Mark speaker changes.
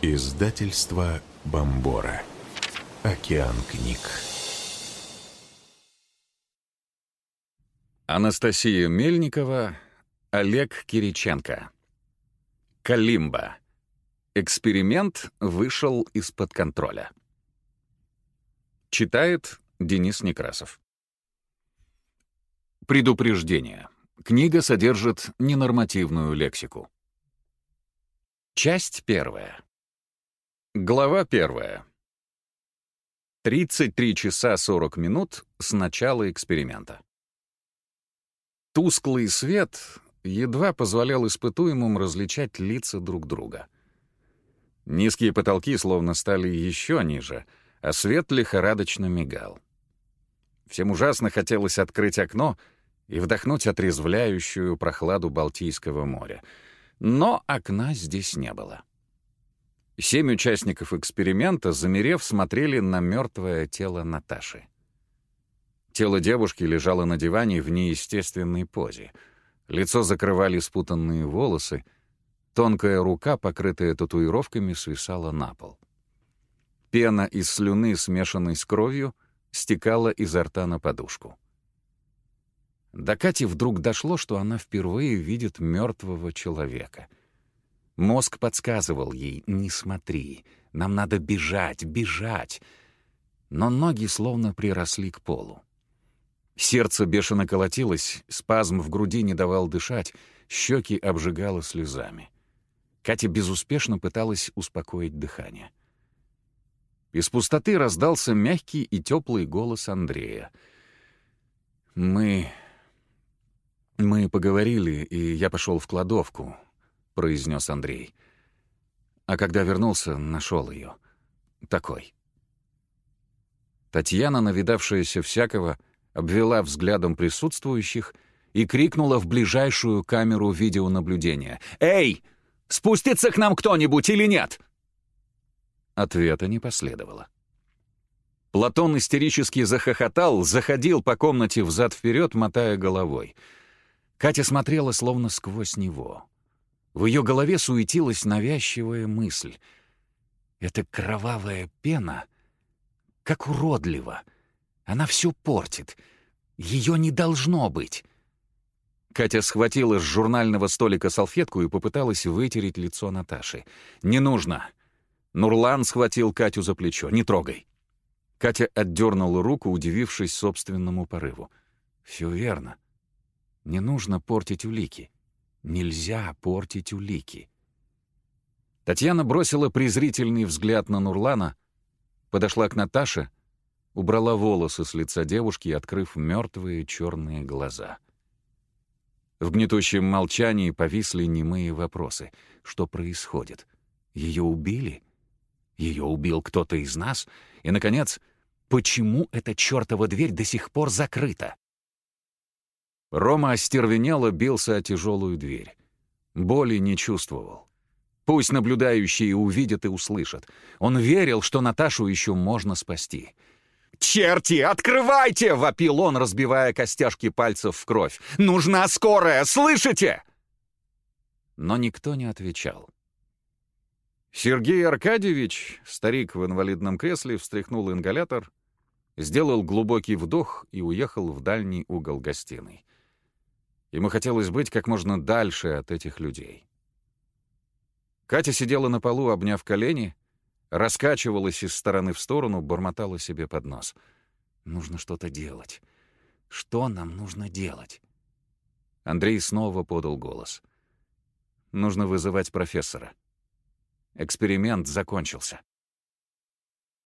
Speaker 1: Издательство Бомбора. Океан книг.
Speaker 2: Анастасия Мельникова, Олег Кириченко. Калимба. Эксперимент вышел из-под контроля. Читает Денис Некрасов. Предупреждение. Книга содержит ненормативную лексику. Часть первая. Глава первая. 33 часа 40 минут с начала эксперимента. Тусклый свет едва позволял испытуемым различать лица друг друга. Низкие потолки словно стали еще ниже, а свет лихорадочно мигал. Всем ужасно хотелось открыть окно и вдохнуть отрезвляющую прохладу Балтийского моря. Но окна здесь не было. Семь участников эксперимента, замерев, смотрели на мертвое тело Наташи. Тело девушки лежало на диване в неестественной позе. Лицо закрывали спутанные волосы, тонкая рука, покрытая татуировками, свисала на пол. Пена из слюны, смешанной с кровью, стекала изо рта на подушку. До Кати вдруг дошло, что она впервые видит мертвого человека — Мозг подсказывал ей «не смотри, нам надо бежать, бежать». Но ноги словно приросли к полу. Сердце бешено колотилось, спазм в груди не давал дышать, щеки обжигало слезами. Катя безуспешно пыталась успокоить дыхание. Из пустоты раздался мягкий и теплый голос Андрея. «Мы... мы поговорили, и я пошел в кладовку произнес Андрей. А когда вернулся, нашел ее. Такой. Татьяна, навидавшаяся всякого, обвела взглядом присутствующих и крикнула в ближайшую камеру видеонаблюдения. «Эй! Спустится к нам кто-нибудь или нет?» Ответа не последовало. Платон истерически захохотал, заходил по комнате взад-вперед, мотая головой. Катя смотрела словно сквозь него. В ее голове суетилась навязчивая мысль. Эта кровавая пена, как уродливо. Она все портит. Ее не должно быть. Катя схватила с журнального столика салфетку и попыталась вытереть лицо Наташи. «Не нужно!» Нурлан схватил Катю за плечо. «Не трогай!» Катя отдернула руку, удивившись собственному порыву. «Все верно. Не нужно портить улики. Нельзя портить улики. Татьяна бросила презрительный взгляд на Нурлана, подошла к Наташе, убрала волосы с лица девушки, открыв мертвые черные глаза. В гнетущем молчании повисли немые вопросы. Что происходит? Ее убили? Ее убил кто-то из нас? И, наконец, почему эта чертова дверь до сих пор закрыта? Рома остервенело бился о тяжелую дверь. Боли не чувствовал. Пусть наблюдающие увидят и услышат. Он верил, что Наташу еще можно спасти. «Черти, открывайте!» — вопил он, разбивая костяшки пальцев в кровь. «Нужна скорая, слышите?» Но никто не отвечал. Сергей Аркадьевич, старик в инвалидном кресле, встряхнул ингалятор, сделал глубокий вдох и уехал в дальний угол гостиной. Ему хотелось быть как можно дальше от этих людей. Катя сидела на полу, обняв колени, раскачивалась из стороны в сторону, бормотала себе под нос. «Нужно что-то делать. Что нам нужно делать?» Андрей снова подал голос. «Нужно вызывать профессора. Эксперимент закончился».